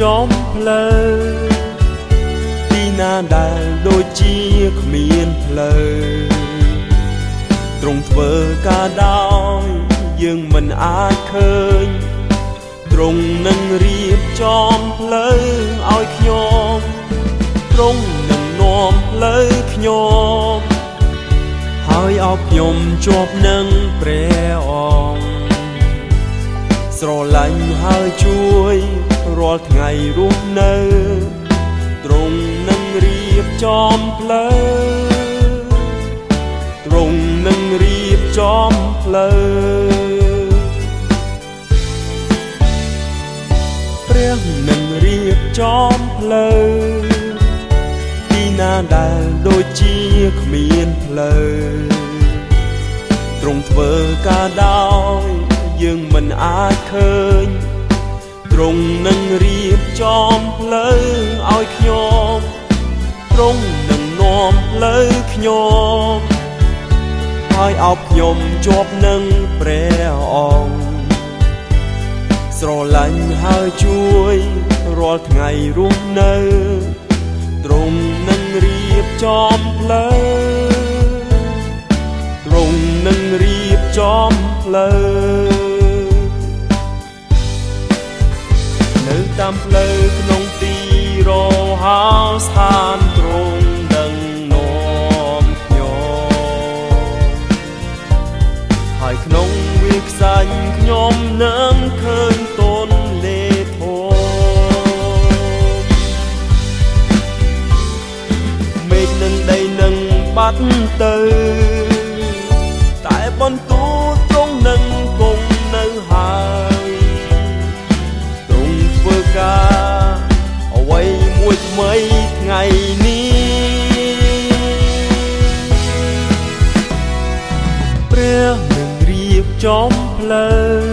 ចំផ្លូវទីណាដែលដូចជាគ្មានផ្លូវទ្រង់ធ្វើការដោយយើងមិនអាចឃើញទ្រង់នឹងរៀបចំផ្លូវឲ្យខ្ញុំទ្រង់នឹងនាំផ្លូវខ្ញុំហើយអោបខ្ញុំជាប់នឹងព្រះអង្គ ស្រឡាញ់ហើយជួយរាល់ថ្ងៃរស់នៅទ្រង់នឹងរៀបចំផ្លូវទ្រង់នឹងរៀបចំផ្លូវព្រះនឹងរៀបចំផ្លូវទីណាដែលដូចជាគ្មានផ្លូវទ្រង់ធ្វើការដោយ យើងមិនអាចឃើញទ្រង់នឹងរៀបចំផ្លូវឲ្យខ្ញុំទ្រង់នឹងនាំផ្លូវខ្ញុំហើយអោបខ្ញុំជាប់នឹងព្រះអង្គស្រឡាញ់ហើយជួយរាល់ថ្ងៃរស់នៅទ្រង់នឹងរៀបចំផ្លូវទ្រង់នឹងរៀបចំផ្លូវ តាមផ្លូវក្នុងទីរហោស្ថានទ្រង់ដឹងនាំខ្ញុំហើយក្នុងវាខ្សាញ់ខ្ញុំនឹងឃើញតនលេធមមេឃនឹងដីនឹងបាត់ទៅតែបន្ទូ ថ្មីថ្ងៃនេះព្រះនឹងរៀបចំផ្លូវ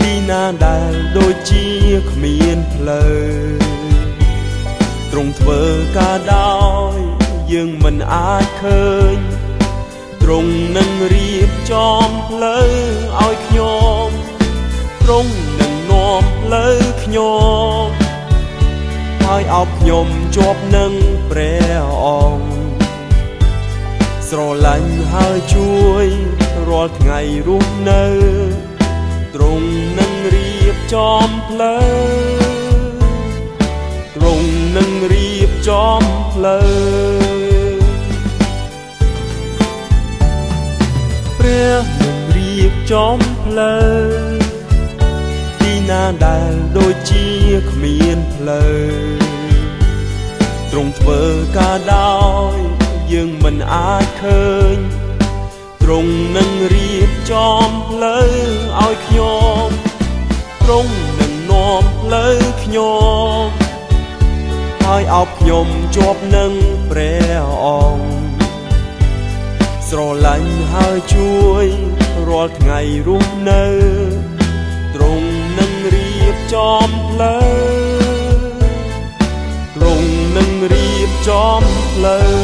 ទីណាដែលដូចជាគ្មានផ្លូវទ្រង់ធ្វើការដោយយើងមិនអាចឃើញទ្រង់នឹងរៀបចំ បខ្ញុំជាប់នឹងព្រះអង្គស្រឡាញ់ហើយជួយរាល់ថ្ងៃរស់នៅទ្រង់នឹងរៀបចំផ្លូវទ្រង់នឹងរៀបចំផ្លូវព្រះនឹងរៀបចំផ្លូវទីណាដែលដូចជាគ្មានផ្លូវ ទ្រង់ធ្វើការដោយយើងមិនអាចឃើញទ្រង់នឹងរៀបចំផ្លូវឲ្យខ្ញុំទ្រង់នឹងនាំផ្លូវខ្ញុំហើយអោបខ្ញុំជាប់នឹងព្រះអង្គស្រឡាញ់ហើយជួយរាល់ថ្ងៃរស់នៅទ្រង់នឹងរៀបចំ ផ្